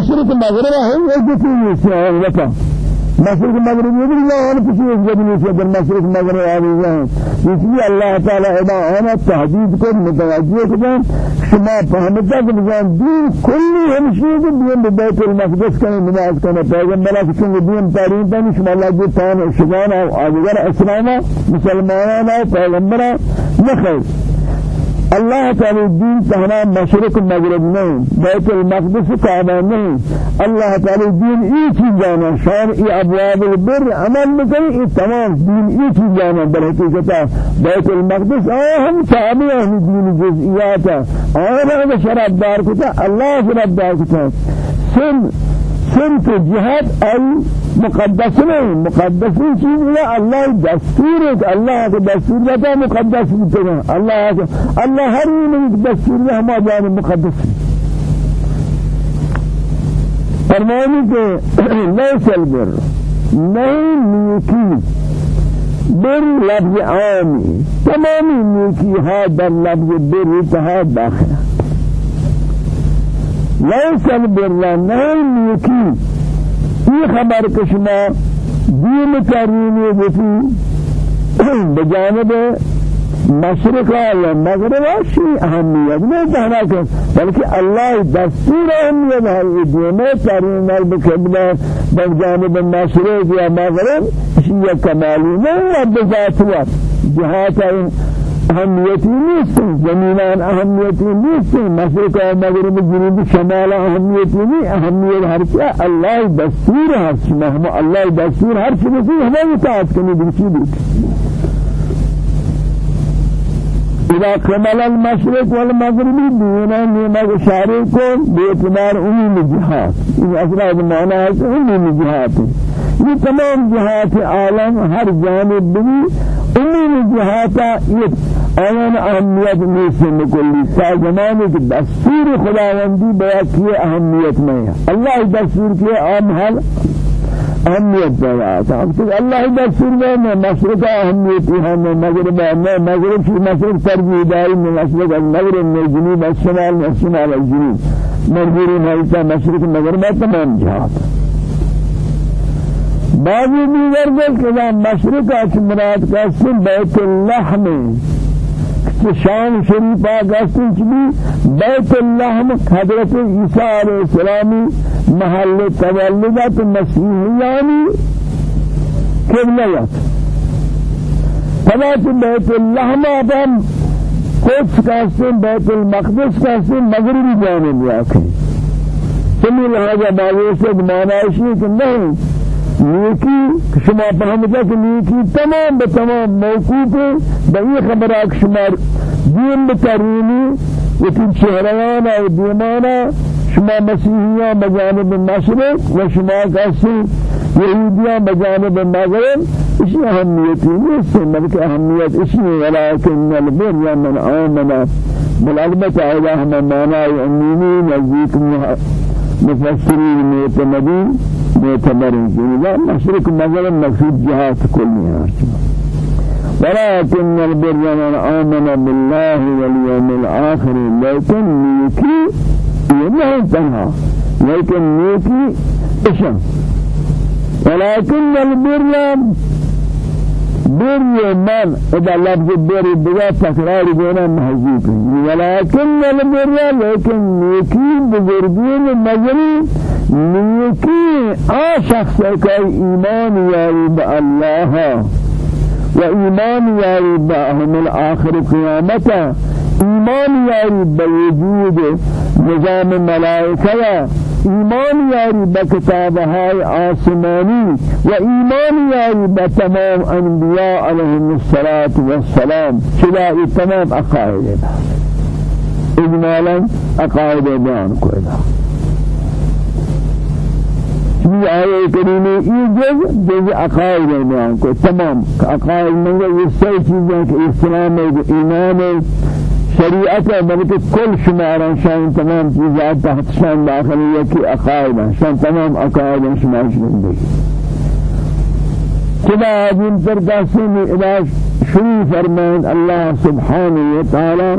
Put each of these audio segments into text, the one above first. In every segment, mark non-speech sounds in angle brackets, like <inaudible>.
مشرق مغرب هم يجتمعون في مشرق مغرب يقول لا أنا كشيء يجبني في در مشرق مغرب آویزان اسلیے اللہ تعالی ادا آنا تحدید کو متوجہ کو شما فهمتا کہ بجان دین کلی ہمشی کو المقدس کا نماز کرنا پیغمبر کی چنگ دین تعلیم دن شما اللہ جو تان شبان اور آدگر اسلام مسلمان پیغمبر نخیر الله تعالى الدين تهنا مشرق مغرب نہیں بیت المقدس کعبہ نہیں الله تعالى الدين ایک ہی جانا؟ شان ای أبواب البر. عمل مکن ای تمام. دین ایک ہی جانا؟ در حقیقت بیت المقدس اہم تابع ہے دین جزئیات اور شراب دار کتا اللہ شراب دار کتا سن سمت جهاد أي مقدس نہیں مقدس چیز ہے اللہ دستور ہے اللہ کے دستور بتا مقدس بتنا اللہ اللہ ہر ایک دستور ہے ہم جان مقدس. فرمانی کہ <clears throat> لیس البر نہیں نیکی. بر لفظ عامی. تمامی نیکی ها در بر تها داخل ليس البر نہیں نیکی یہ خبر کشما دین کرینی بسی بجانب مشرق یا مغرب اهمیت. نہیں کہنا کہ بلکہ اللہ دستور اہمیت ہے یہ دین کرین البقبلہ بجانب مشرق یا مغرب شی کمالی. ہے بذات وقت جہات اهمیتی نیست زمینان اهمیتی نیست مشرق و مغرب جنوب شمال اهمیتی نیست اهمیت هر چه الله دستور هست مهم الله دستور هر چه بسی همه اطاعت کنی بلکی بود إذا كمل المشرق والمغرب دون نعمة شاركم باعتبار أمم الجهات إذا أسرع المعنى ہے أمم الجهات یہ تمام جہات عالم ہر جانب بھی أمم الجهات یہ آیان اهمیت نیست مکلی سا زمانے کی دستور خداوندی بیا کیے اهمیت میں ہے اللہ دستور کیے عام حال اهمیت بیا تھا اب تک اللہ دستور میں میں مشرق اهمیت ہے میں مغرب میں مغرب کی مشرق ترجیح داری میں مشرق المغرب میں جنوب الشمال میں الشمال الجنوب. مرجوری ملتا مشرق مغرب تمام جہات بعضی دیگر کہ مشرق اچ مراد کا بیت اللحم. شان شریفہ گستی چلی بیت اللہ حضرت عیسیٰ علیہ السلامی محل تولدت مسیحیانی قبلیت فلات بیت اللہ مابم قدس کہتے بیت المقدس کہتے مغربی جانب یاکھیں سمی لہذا باوی سے معنی کہ نہیں نیکی شما فهمتا کہ نیکی تمام بتمام موقوف ہے بئی خبرات شما دین بترینی یکی چہریانا و دیمانا شما مسیحیان بجانب مشرق و شما کسی یهودیان بجانب مغرب. اسی اهمیتی نیست بلکہ اهمیت اسی ولكن البر یا من آمنا البته اذا هم معنی عمومی نزدیک مفسرین معتمدین معتبر جنوبا مشرق مغرب مقصود جهات كلها ولكن البر من آمن بالله واليوم الآخر لكن نيكي ينهي تنها. لكن نيكي إشان ولكن البر بر من إذا لفظ بر بلا تكرار بنا محذوف ولكن البر لكن نيكي بزرگين مجري نیکی آ شخص کا ایمان یاری با اللہ و ایمان یاری با هم الآخر قیامتا ایمان یاری بوجود نظام ملائکہ ایمان یاری بکتابهای آسمانی و ایمان یاری بتمام انبیاء علیهم الصلاة والسلام چلا تمام اقائد اجمالا اقائد بیان کو یہ آیے کریمے یہ جز جز عقائد کو تمام عقائد میں یہ صحیح چیزیں کہ اسلام ہے ایمان ہے شریعت ہے بلکہ کل شماران شان تمام چیزات تحت شان داخل ہے کہ عقائد ہیں شان تمام عقائد شمار زندگی خدا عظیم پر قاسم علاج شروع فرمائن اللہ سبحانہ وتعالی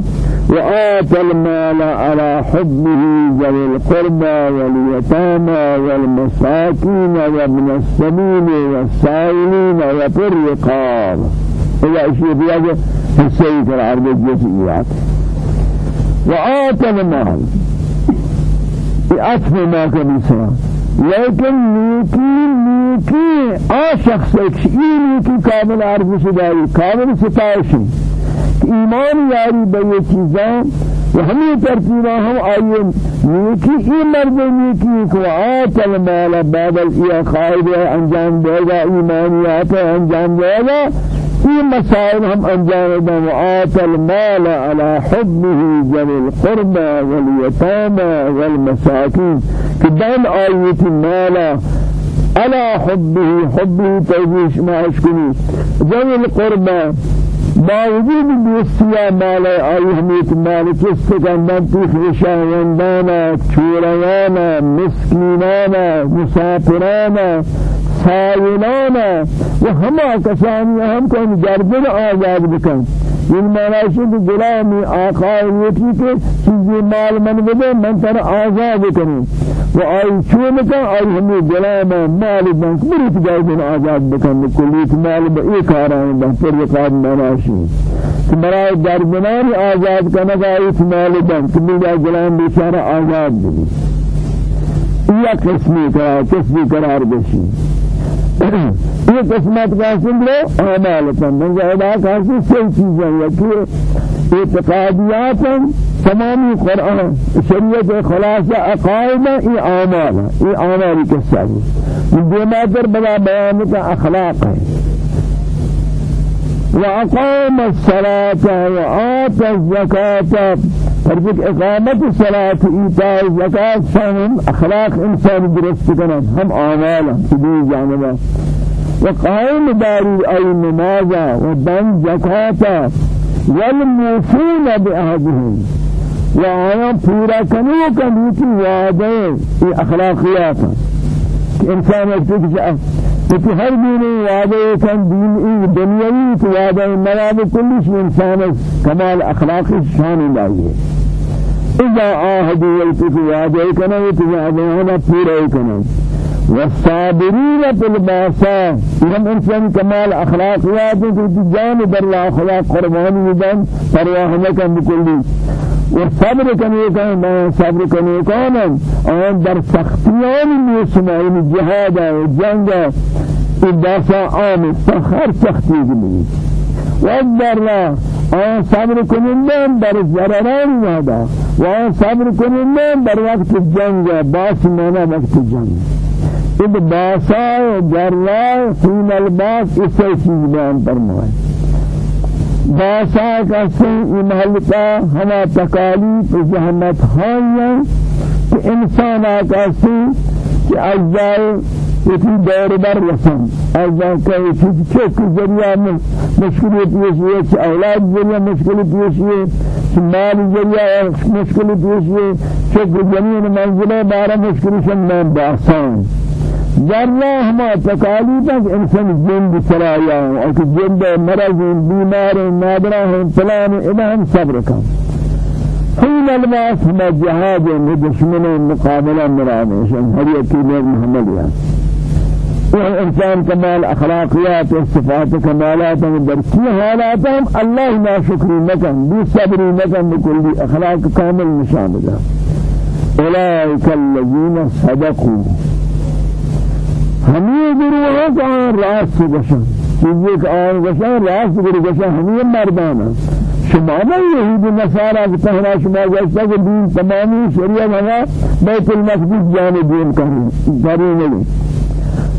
وآت المال على حبه ذوي القربى واليتامى والمساكين وابن السبيل والسائلين وفي الرقاب. إلى شيء بيجي السيد العرب الجزئيات وآت المال. بأطف ما كبسا لیکن نیکی نیکی آ شخص ایک ای نیکی کامل عرض شداری کامل ستائشی ایمان یاری به یہ چیزاں و ہمیں ترتیبہ ہم نیکی ای مرد نیکی کو آت المال بعد الیا خائد انجام دے گا انجام دے گا۔ في مسائل هم أنجام وآت المال على حبه ذوي القربى واليتامى والمساكين كدام آية المال على حبه حبه توجيش ما أشكني ذوي القربى باوجود دوستیا مال آئی ہمیت مال کس کندن تو خشاوندانا چورایانا مسکینانا مسافرانا سائلانا و ہما کسانی ہم کو گردن آزاد بکن. این معنی ہے کہ غلامی آقا یہ کہ چیزی مال من بده من تر آزاد کنی و آئی چون کن آئی ہمیں غلام مال بنک بری گردن آزاد بکن کلیت مال با ایک آرام بہتر رقاب مناشی. کہ برای گردنان آزاد کنگا آئی مال بنک میرا غلام بیچارہ آزاد بھی یہ قسمی قرار قسمی قرار بشی. یہ قسمت کا سنگلو اعمال کا من زیادہ کافی سی چیزیں یکی اعتقادیات تمامی قرآن شریعت خلاصہ عقائد ای اعمال ای اعمال کے ساتھ من دیما در بلا بیان کا اخلاق ہے وأقام الصلاة وآتى الزكاة فرجك إقامة الصلاة إيتاء الزكاة فهم أخلاق إنسان درست كنا هم أعمالا سبيل جانبا وقائم داري أي نمازا ودن زكاة والموفون بأهدهم. وآيان پورا کنو کنو کی وعدے یہ انسان ایک کہ ہر دین وعدے کن دین ای دنیاوی تو وعدے مراد کل شی انسان کمال أخلاق شان لائے إذا عاهدوا والتفوا وعدے کن تو وعدے ہونا پورا والصابرين في الباساء هم إنسان كمال اخلاقيات في جان در الاخلاق قربان يدن پرواہ نہ کن بکلی والصبر كان يكون ما صبر كان يكون آن در سختیان میسماین جهاد و جنگ. ادافع عام سخر سختی بلی والضر آن صبر کنندن در ضرران یادا و آن صبر کنندن در وقت جنگ. باس مانا وقت جنگ. اد باسا جرا حين الباس اسے چیز بیان فرمائے باسا کسی محلتا ہما تکالیف زحمت ہائیں کہ انسان کسی کہ اجزاء اسی دور بر رسم اجزاء کہ اسی چک ذریعہ میں مشکلی پیشی ہے کہ أولاد ذریعہ مشکلی پیشی ہے کہ مال ذریعہ مشکلی پیشی ہے چک زمین منزلہ بارہ مشکلی شنان باسان ذرہ ہما تکالیف ہے انسان جن بسرایا ہوں اور کہ جن بے مرض بیمار نادرہ ہیں فلان ادھام صبر کا حين الباس ما جهاد دشمن مقابلة مرانه هر يكي محمد يعني. والإنسان كمال أخلاقيات والصفات كمالات درسي حالاتهم الله ما شكري مكان بصبري مكان بكل أخلاق كامل مشاملة أولئك الذين صدقوا. ہمیں گروہ کا راست گشن چیزیں کہ آن گشن راست گروہ گشن ہمیں مردانا شما نہیں یہود نصارہ کہ پہنا شما جیسا کہ دین تمامی شریعت ہوا بیت المقدس جانے دین نہیں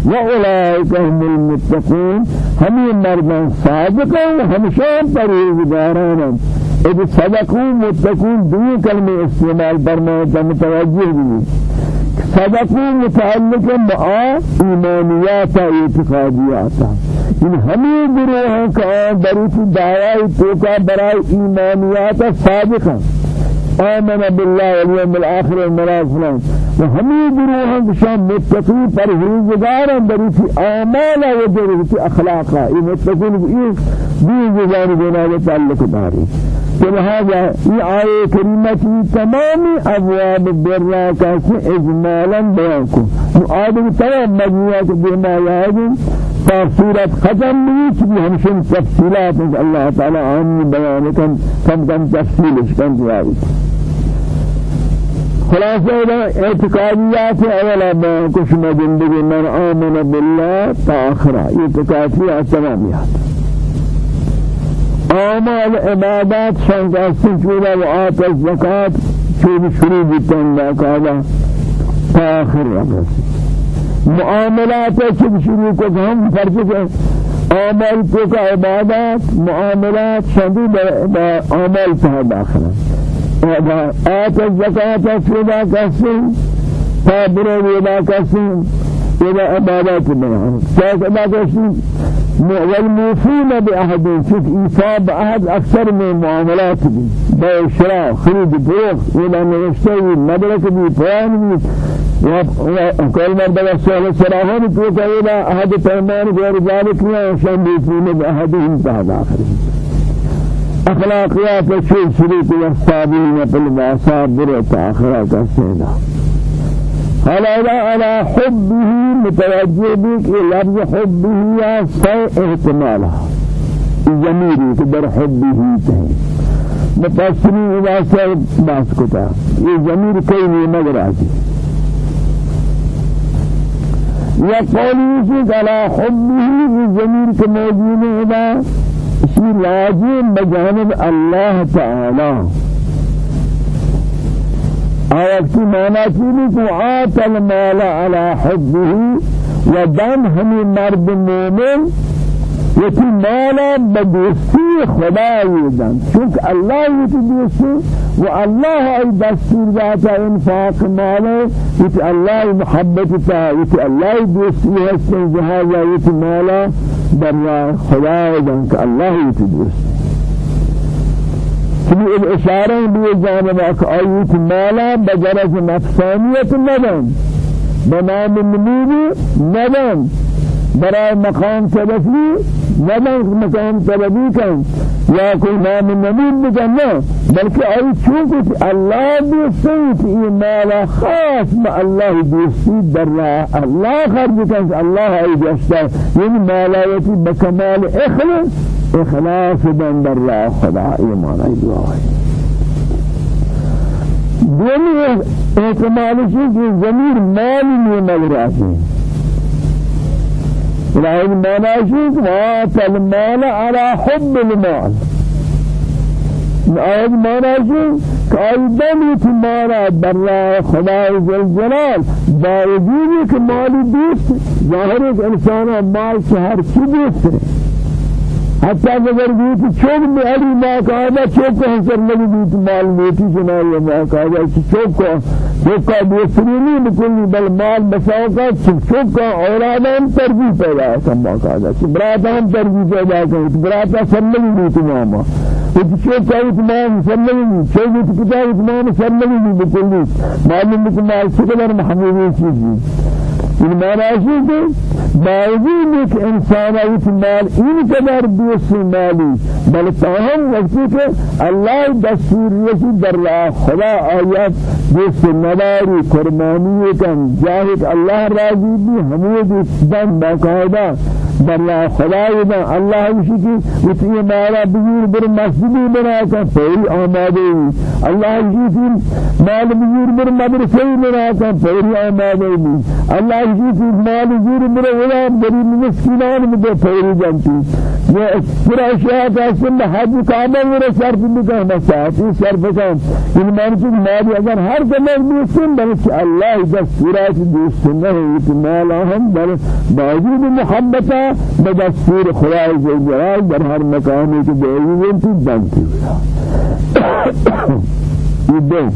وأولئك هم المتقون. هم مردان صادقون همشان پرهیزگاران اذ صدقوا متقون دو کلمه استعمال فرمائے متوجہ بھی صدقوا متعلق مع ایمانیات اعتقادیات ان ہمیں گروہ کا بروت دعوی تو کا برائے ایمانیات صادقہ آمن بالله واليوم الآخر والملائكة وهمي گروہ شان متقی پرہیزگار بروت اعمال و بروت اخلاق یہ متقین یہ بھی گزار دینا تعلق داری لهذا یہ آیے کریمہ کی تمام أبواب سے اجمالا بیان کو آدم تمام مجموعات بما یادن تفسیرات ختم نہیں کہ ہمشن تفصیلات اللہ تعالی عام بیان کن کم کم اس کن جواری خلاصہ اعتقادیات أولا بیان کچھ میں زندگی من آمن بالله تاخرہ اعتقادیات تمامیات. اعمال عبادات شان قاسم چولا و آت الزکاة چوب شروع بیتن باقاعدہ تا آخر رب معاملات چوب شروع کو ہم فرض کے اعمال کو کا عبادات معاملات شندی اعمال تا داخل آت الزکاة چوبا قاسم تابر ویلا قاسم ویلا عبادات بنا شاید عبادات والموفون بأحد شوف إيفاء بأحد أكثر من معاملات دي بشراء خريد بروخ إلى نرشتوي مدرك بي فلان بي. وكل مرة سؤال سراهون توقع إلى أحد فرمان غير ذلك لا شان بيفون بأحدهم بعد آخرهم أخلاقيات الشيء شريك والصابين بالباسات بريت آخرات السيدة. هل على حبه متوجه لفظ حبه يا سي احتمالها ضميري كدر حبه تهي. مفسرين إذا سي باس كتا یہ ضمیر کوئی نہیں مگر آتی یا قولی سے على حبه الضمير كموجود إذا اسم لازم بجانب الله تعالى آیت کی معنی چیزی کو آت المال على حبه و دم ہمیں مرد مومن یکی مالا بدوستی خدای دن چونکہ اللہ یکی دوستی و اللہ ای دستور ذاتا انفاق مالا یکی اللہ محبت تا یکی اللہ دوستی حسن جہازا یکی مالا بریا خدای دن کہ اللہ یکی دوستی. في الإشارة بجانب أيت مالا بجرز نفسانية ندم بنام النبي ندم برای مقام تبفی ندن مقام تبفی کن. یا کوئی نام نبی بکن بلکه ای چونکه الله دوستی ای مالا خاص ما الله دوستی در الله خرج کن. الله ای جسته یعنی مالایتی اخلاص. إخلاص دن در راه خدا ایمان ای دعای دومی احتمالشی که زمیر مالی نیمال راکی إلهي المناشد وآت المال على حب المال. آیت مناشد قائدن يتمارا برا خدا جلال. باوجود کہ مالی دوست ایک انسان مال سے ہر چیز حتی اگر بیت چوک میں ما قاعدہ چوک کو حسر لگی بیت مال بیتی جنائی ما قاعدہ چوک کو چوک کا دوسرینی بکلی بل مال بساو کا چوک کا اولادان ترجیح پیدا ہے ما قاعدہ براتا ہم ترجیح پیدا کریں براتا سر لگی بیت ماما چوک کا اتمام سر لگی چوک کتاب اتمام سر لگی بکلی معلوم بکمال شکلر محمودی چیزی؟ این معنی ہے باوجود کہ انسان ایت مال. این قدر دوست مالی. بل تاہم وقتی کہ اللہ دستور رسی در راہ خدا آیات دوست نواری قربانی کن. جاہد اللہ راضی بھی حمود دن باقاعدہ در راہ خدا دن اللہ وشکی وتی مالا بزور بر مسجدی بنا کن پوری آمادے اللہ وشکی مال بزور بر مدرسے بنا کن پوری آمادے اللہ وشکی مال بزور بر ولا بری مسکینان میں پوری جانتی یہ اشیاء کا سن حج کعبہ میرے سر پہ بکا مساعتی سر بکا ان مان کی مال اگر ہر زمان دوستن بلکہ اللہ دستورات دوست نہیں مال ہم محبت بدستور خدا جلال در ہر مقام کی دیوی انتی بنتی یہ دو.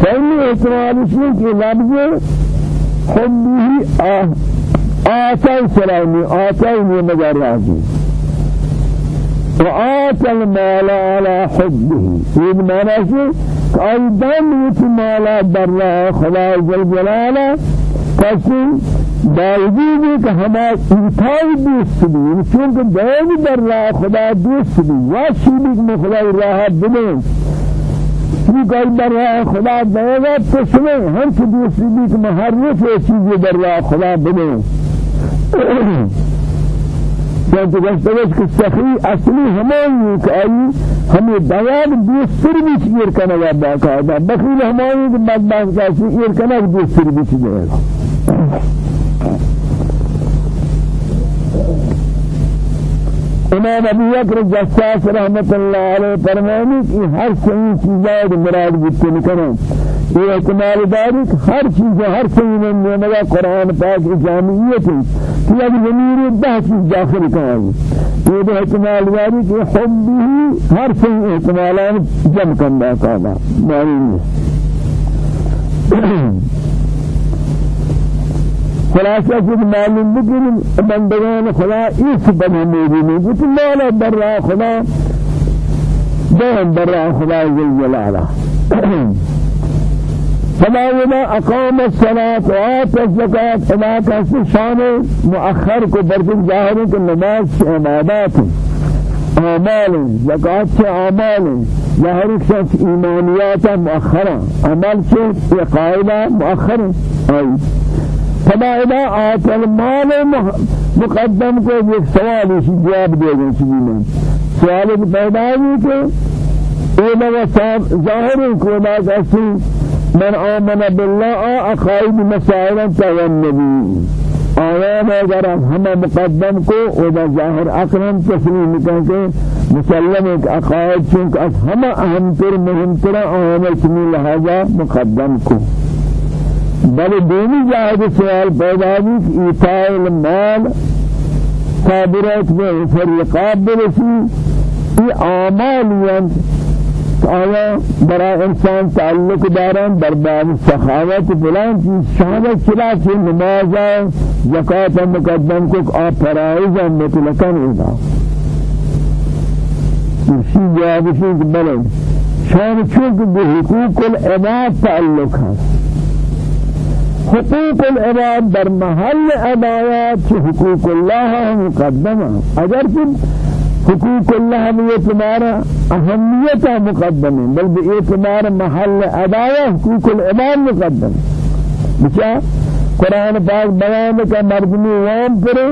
فإن اعتراض شيء لفظ حبه آتى سلامي آتاني مجراتي وآتى المال على حبه. إذ معنى أيضا يتمال برا خدا جل جلاله. کسی باوجود کہ ہما ایتائی دوست بھی یعنی چونکہ دائمی در راہ خدا دوست بھی واشی بھی کہ خدا راہ بنیں چی کوئی در راہ خدا دے گا تو سنے کی دوسری بھی محرف ہے چیزی در راہ خدا بنیں چونکہ گشتگش کہ سخی اصلی ہمانی کہ آئی ہمیں بیان دوستر بھی چیر کنگا باقاعدہ بخیل ہمانی کہ چیر إمام ابو بکر جساس رحمت اللہ علیہ فرمانی کہ ہر صحیح چیزیں مراد بکتے نکنے یہ احتمال داری کہ ہر چیز ہر صحیح میں نمگا قرآن پاک جامعیت ہے. کہ اب ضمیر دہ چیز داخل کریں یہ بھی احتمال داری کہ حبی ہر صحیح احتمالان جمع کرنا کانا معنی خلاصہ سے معلوم بکن بندگان خدا اس موجود ہے کہ مولا برا خدا. دائم برا خدا جل جلالہ فما وما اقام الصلاة وآت الزكاة فما كان شان مؤخر کو برکت ظاہر کہ نماز عبادات اعمال سے اعمال. ظاہر شخص ایمانیات مؤخرا عمل سے قائلہ مؤخر. آئی فما اذا آت المال مقدم کو ایک سوال اسی جواب دے گئے چیزی میں۔ سوال ایک پیدا ہوئی کہ اے لگا ظاہر کو لا کسی من آمن بالله اقائد مسائل تاوى النبي آیان اگر ہم مقدم کو اذا ظاہر اقرم تسلیم کہ مسلم ایک عقائد چونکہ ہم اہم تر مهم تر آیان چنی لہذا مقدم کو۔ بل دینی جاہد سوال پیدا کہ ایتاء المال. صابرات میں فرقاب برسی. یہ اعمالیاں آیا برا انسان تعلق داران برباد سخاوت فلان چیز. چلا چی نماز زکاة مقدم کو آپ فرائض مطلقاً ادا اسی جواب اسی بلے شان چونکہ بحقوق العباد تعلق ہے حقوق العباد در محل عبادات حقوق الله مقدمة. اگر کہ حقوق الله باعتبار اهمیت مقدمة بل باعتبار محل عبادات حقوق العباد مقدم بچا قرآن پاک بیان کا مردمی وام کرے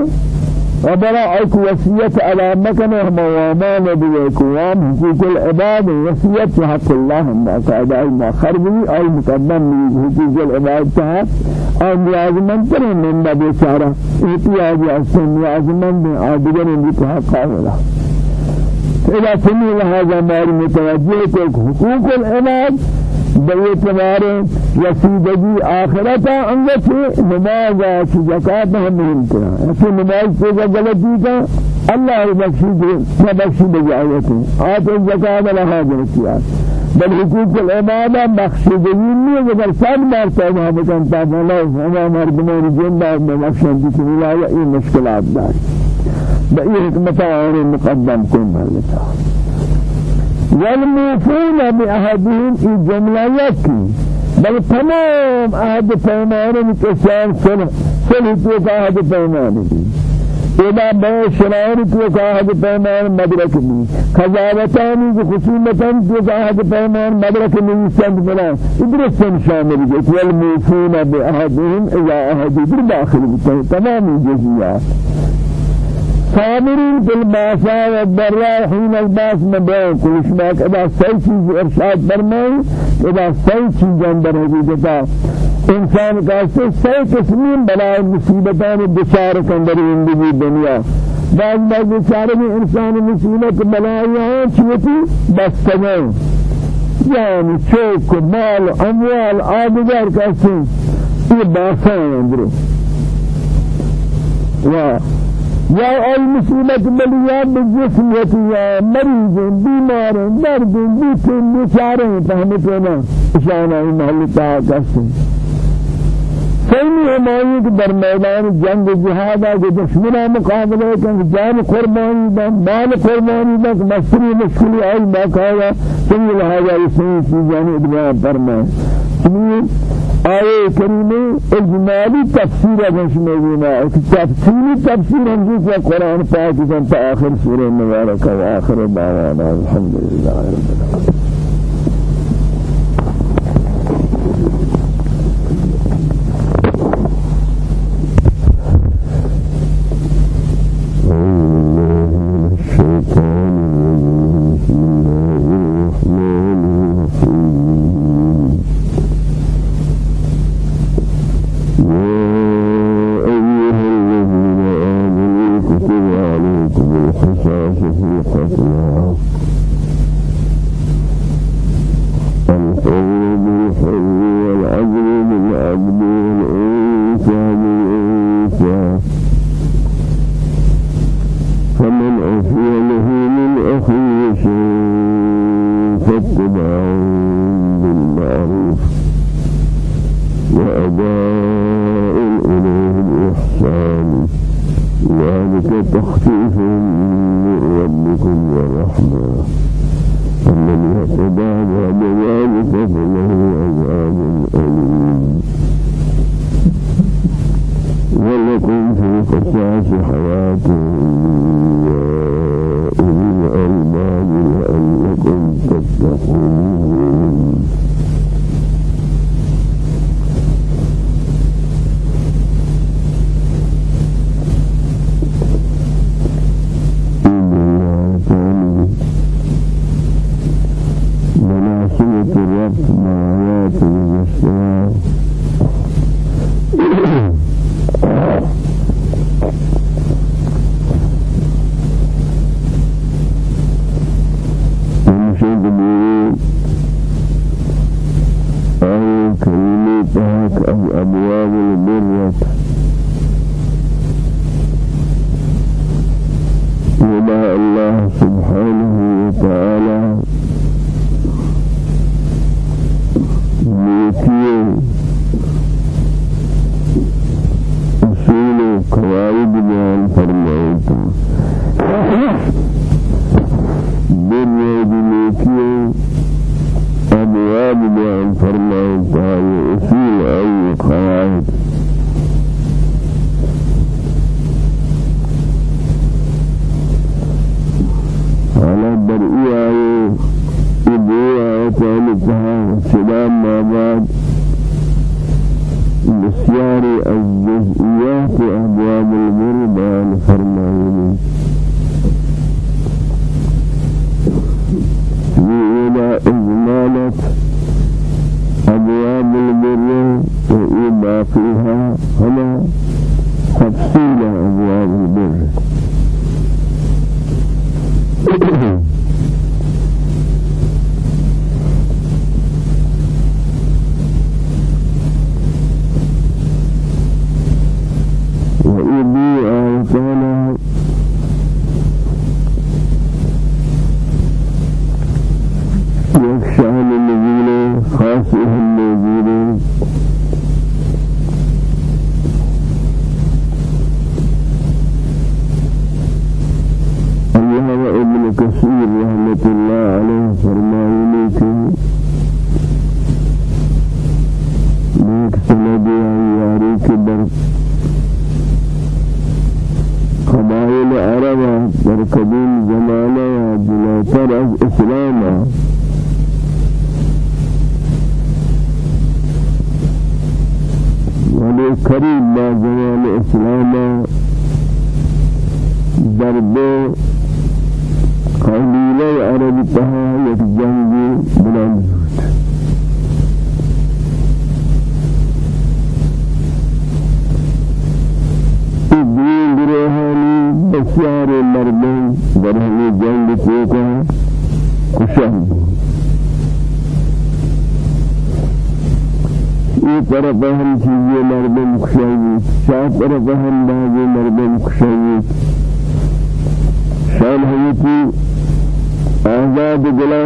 وبرا أيك وصية على مكان وموامان بيكوام حقوق العباد وصية حق الله. ما قاعدة المؤخر بي أي مقدم حقوق العباد تها أو لازمان ترى من باب سارة. احتياج أسن لازمان عادگر بتحقق ولا إذا سمي لهذا مار متوجه حقوق العباد. باعتبار رسیدگی آخرتا انگت نماز کی زکات ہم نہیں کرا ایسی نماز سے غلطی کا اللہ بخشی دے نہ بخشی بجائیت آت زکات لها درکیا بل حقوق العبادہ بخشیدگی نہیں اگر سب مرتا ہے۔ بکن تا اللہ ہم مردمان زندہ بخشن کی اللہ یہ مشکلات دار۔ بئی حکمت اور مقدم کن مالتا والموفون بعهدهم في جملة يكي بل تمام عهد پیمانه کسان صلح تو عهد پیمانه إذا بے شرائر تو عهد پیمان مدرک بھی خزاوتانی جو خصومتان تو عهد پیمان مدرک نہیں سند بنا ادرسن شامل ہے والموفون بعهدهم اذا عهد در داخل تمام. جزیات صابرين بالباساء والضراء حين الباس مبين كل ما كذا سي چیز إرشاد فرمائے كذا سي چیز اندر حقیقتا إنسان کا سے سي قسمیں بلائے مصیبتان بشار اندر زندگی دنیا بعض بعض بیچارے میں إنسان مصیبت بلائے ہیں چوتی بستگیں یعنی چوک مال أموال آدگر کسی یہ باساء اندر واہ ای مصیبت بلیات بجسم ہوتی ہے مریض بیمار درد بیتن بیچارے فهمت ہے نا اشانہ محل طاقت سیمی ہمائی کہ در میدان جنگ جہاد آگے دشمنہ مقابلے کہ جان قربانی دا مال قربانی دا مصری مشکلی آئی باقایا سنگ لہذا صحیح چیزانی ادباء فرمائے چنین آئے کریمے اجمالی تفسیر اگنش موجودہ تفصیلی تفسیر ہم جیسے قرآن پاک تا آخر سورہ مبارکہ و آخر دعوانا. الحمدللہ رب العالمين المعروف وأداء إليهم الإحسان ذلك تخفي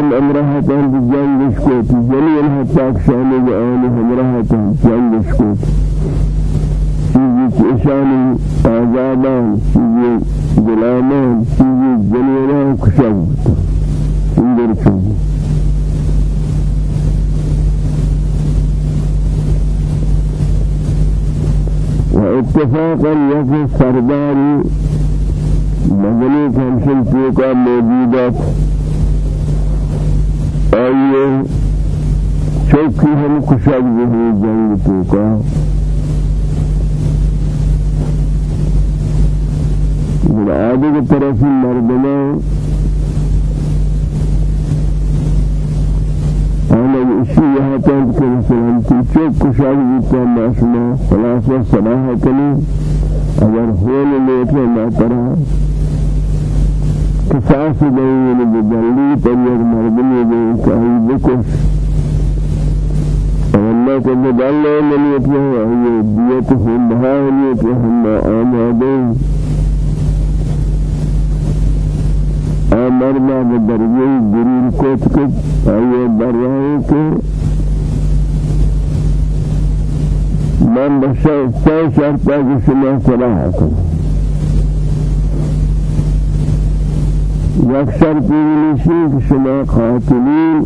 شان امرها تان بجنگش کو جلیل حتا شان آن امرها تان جنگش کو چیزی که شان آزادان چیزی غلامان چیزی جلیلان کشم این در چون. واتفاقا يفي السرداري مجلس همشن فوقا موجودات آئیے چوکی ہم کشک بھی جنگ پیکا عادی کے طرف مردمہ أنا الشيء هاتان كرسلان تلتوك كشاك بيتا ماشما خلاصة صلاحة كلي اگر حول لیتے ما ترى. کساس دین بجلی تریق مردمی دین کہی بکش اللہ کو بدل لیتے ہیں یہ دیت ہم بہا لیتے ہم آمادیں مرنا بدرجه گرین کوت کت آئیے کہ من بشر سه شرط که شما صلاح یک شرط نیشی که شما قاتلین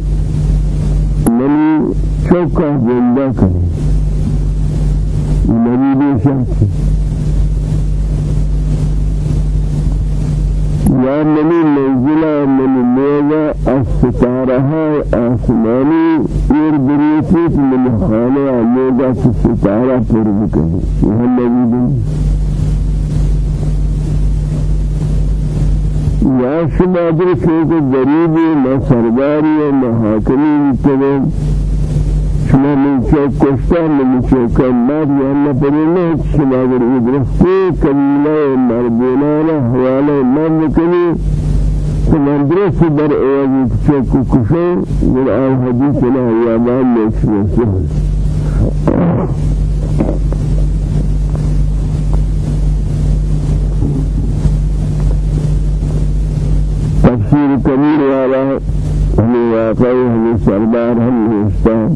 منی چوکا زنده کنید نبی شرطی یا منی منزلہ منی میگا الستارہ آسمانی ایر بریتیت من خانه میگا ستارہ پر بکنی یہ نبی دن یا شما در کہ غریبی نہ سرداری نہ حاکمی شما من چوک کشتن من چوک مر یا نپرینه شما در ادرستی کلیله مربونانه حواله من کنی شما درستی در ایوی چوک کشه در آن حدیث یابان نیشنه تفسیر کبیر والا ہمیں واقعی ہمیں سردار ہم ہستان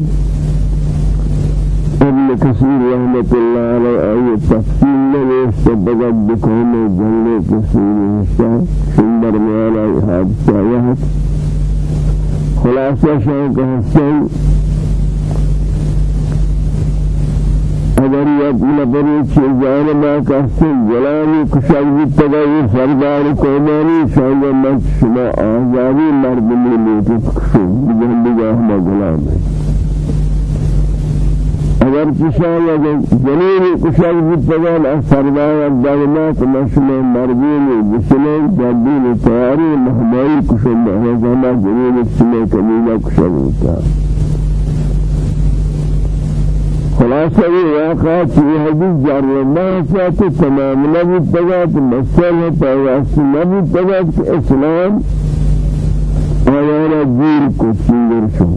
أبن كثير رحمة الله عليه أي تفصيل ليس بقد بكون جنة كثير إنسان سندر مالا حادثة يهت خلاصة شيء كهسن اگر یہ نبری چیزان ما کہتے جلالی کشاگی تگائی سردار کومانی شاید من شما آزادی مردمی لیتی کشو بجاہ ما غلام اگر کشان جنین کشان بود پدال سردار دغنا کمشل مرگین بسلم جدین تیاری مهمایی کشان مهزما جنین سلم کمیلا کشان بودتا خلاصہ یہ واقعہ چیئے حدیث جاری اللہ سے تمام نبی پگات مسئلہ پیواسی نبی پگات اسلام آیانا دیر کو چنگر شو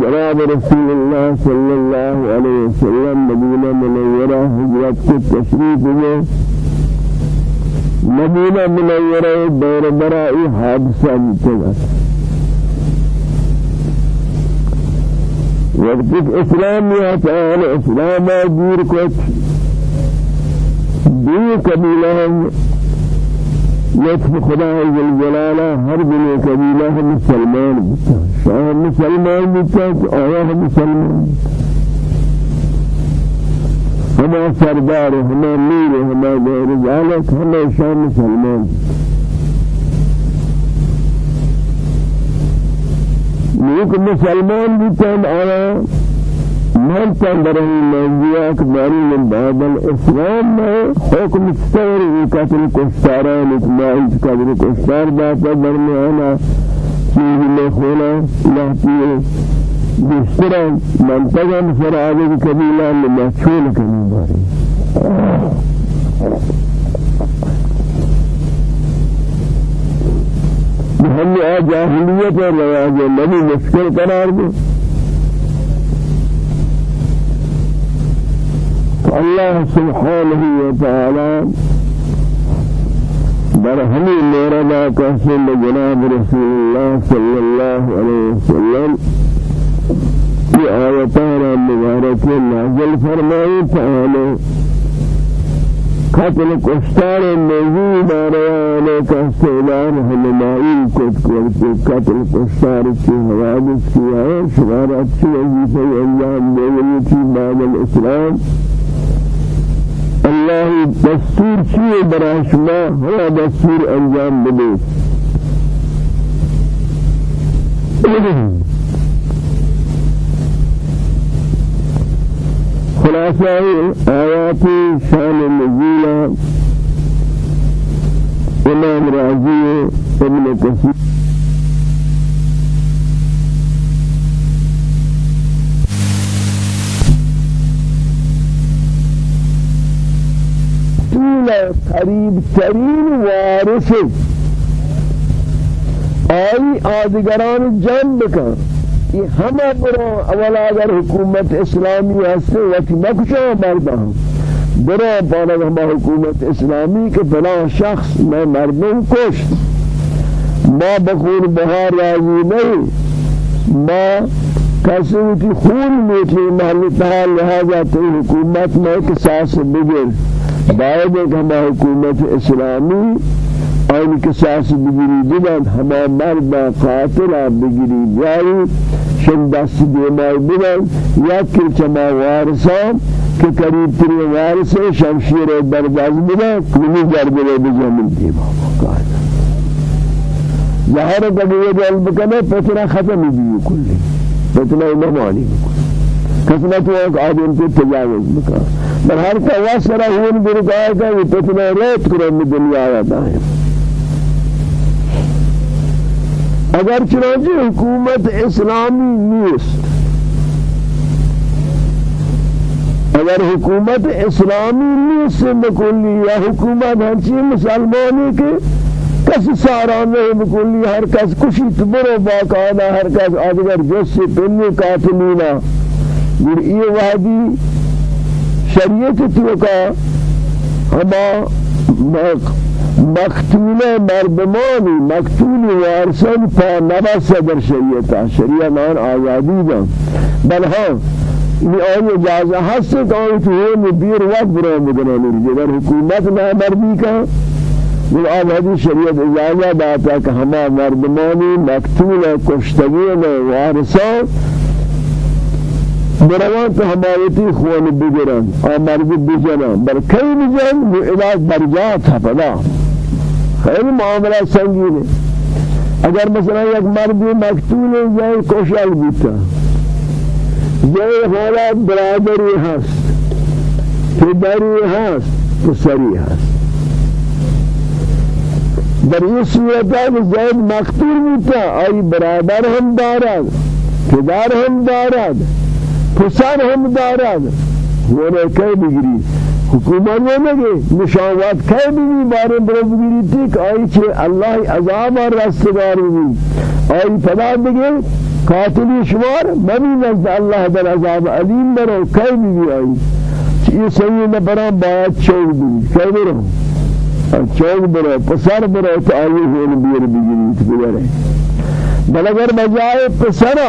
جناب رسول الله صلى الله عليه وسلم مدينة منورة هجرت کے تشریف ہوئے منورہ دور برائی حادثہ متغر وقت اسلام یا تعالی إسلام دیر کچھ دو قبیلہ لطف خدا جل جلالہ ہر بنے قبیلہ مسلمان. بتا شاہ مسلمان بتا آیا مسلمان. ہما سردار ہما میر ہما غیر ذالک ہمیشہ مسلمان. نیک مسلمان بتا آیا تندره موضوع كباري من باب الإسلام حكم الثوري قتل كفاران إتماعي قتل كفار باتا برمعنا فيه مخونا لحتيه بشترا منطقة فرعاد كبيلة لمحشول كبيلة محمد جاهلیت اور رواج نبی مشکل قرار دے الله سبحانه وتعالى برهمي موردا كسل جناب رسول الله صلى الله عليه وسلم في آياتنا المباركة نازل فرمائي تعالى قتل کشتار موضوع دارانے کا استعلام ہنمائی کت کرتے قتل کشتار کی حوادث کی ہے شمار اچھی وظیفہ انجام دینے کی بعد الاسلام۔ الله دستور چیه برای شما؟ هر دستور انجام بده. خلاصة آيات شان النزول إمام رازي ابن كثير قریب ترین وارث آئی آدگران جان بکن. یہ ہمہ برو اولا اگر حکومت اسلامی ہستے وقتی مکشو مردان برو پانا ہمہ حکومت اسلامی کے فلاں شخص میں مردوں کشت. ما بخون بہار راضی نہیں ما کسی کی خون میٹھی محلی تحال لہذا تی حکومت میں کساس بگر باید ایک ہمیں حکومت اسلامی آن قصاص بگیری بدن ہمیں مرد قاتل بگیری جاری شن دست دیمائی بدن یا کہ چما وارثان کہ قریب تری وارث شمشیر برداز بدن کنی جرگلے بجمل دیما ظاہر کبھی یہ جل بکنے پتنا ختم بھی کلی. پتنا امامانی کسنا تو ایک آدم کے تجاوز بکا بل ہر کا واسرہ ہون برکاہ کا یہ پتنا ریت کرنے دنیا آتا ہے اگر چنانچہ حکومت اسلامی نیست. اگر حکومت اسلامی نیست بکلی یا حکومت ہنچی مسلمانی کے کس سارانے بکلی ہر کس کشی برو باقاعدہ ہر کس آدگر جس سے پنی قاتلینا گر یہ وحدی شریعت تو کا ہما مقتول مردمانی مقتول وارثان پا نبس در شریعتا. شریعت آن آزادی دان بل ها این آن اجازه هست که آن تو هم بیر وقت برای مدنانی رجی در حکومت نامردی کا وہ آزادی شریعت اجازه داتا کہ ہما مردمانی مقتول کشتگین وارثان بروان تو حمایتی خوان بگرن آمرد بجنن بر کئی بجن وہ علاج برجات ہے پدا خیلی معاملہ سنگین ہے اگر مثلا یک مردی مقتول یا کوشل بیتا. یہ حالات برادری هست. پدری هست. پسری هست. در یہ صورت کہ زید مقتول بیتا آئی برادر ہم دارد پدر ہم دارد. پسر ہم دارد. وہ نے کئی بگری حکومت وہ نگے مشاوات کئی بھی بارے برو بگیری. کہ آئی چھے اللہ عذاب اور رستگار بھی آئی پدا بگے قاتلی شمار مبی نزد اللہ در عذاب علیم برو. کئی بھی آئی؟ یہ صحیح نبران باید چوک بھی کئی برو؟ چوک برو. پسر برو تو آئی ہونے بیر بگیری. تھی بگرے بل اگر بجائے پسرہ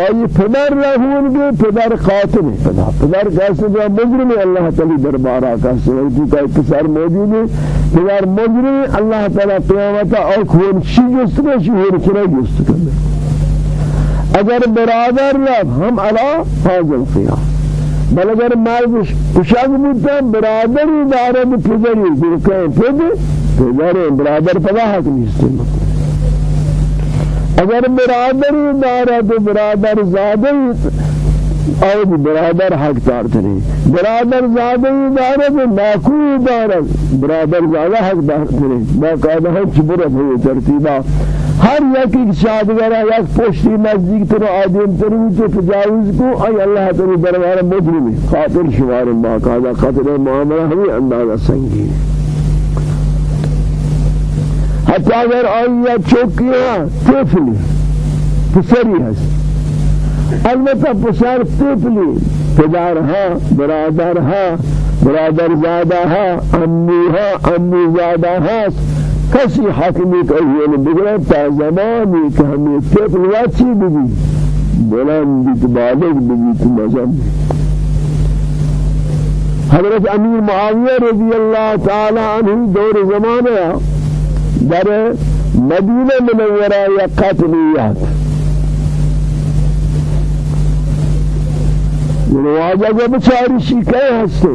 آئی پدر رہون گے پدر قاتل ہے پدر پدر کیسے جو مجرم ہے اللہ تعالی دربارہ کا سوئی کا پسر موجود ہے پدر مجرم اللہ تعالی قیامت اور خون شی جست میں شہور کرے جست کرے۔ اگر برادر رب ہم علا حاضر قیام بل اگر مرد کشاک بودتا برادری دارد پدری درکیں پدر پدر برادر پدا حق نیستے۔ اگر برادری دارد برادر زاده آو برادر حق دارتنی برادر زاده دارد ناکوی دارد. برادر زاده حق دارتنی باقاعده هم چی برد ہوئی ترتیبا. ہر یکی شادگر یک پشتی نزدیک تر آدم تر تو تجاوز کو ای اللہ تعالی دربار مجرم خاطر شمار باقاعده قتل معاملہ ہمیں اندازہ سنگین. ہے حتی اگر آیا چوکی ها طفلی پسری هست البتة پسر طفلی پدرها برادرها برادر زاده ها امیها امی زاده هست کسی حکمی که این بگره تا زمانی که همی طفل واچی بگی. بلند بیت بالغ بگی تو مزم حضرت امیر معاویہ رضی اللہ تعالی عنہ دور زمانه در مدینه منوره یا قتلیات واجه جب چاری شیکه هسته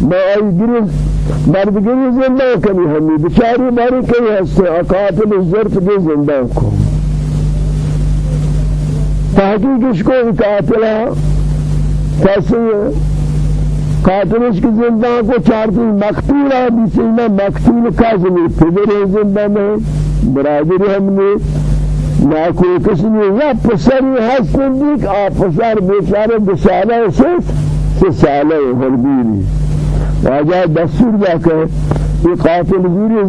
ما أي جريز مرد جريز زندان كني همي بشاري ماري كي هسته قاتل الزرط کے زندان کو تحقیق اس کو قاتلہ کیسے قاتل اس کی زندان کو چار دن مقتول ہے بیچے مقتول کازمی پدر زندان میں برادر ہم نے ناکوی کسی نے یا پسری هستن دیک آ پسر ساله ست سه ساله هربیری واجه دستور دا که یہ قاتل زوری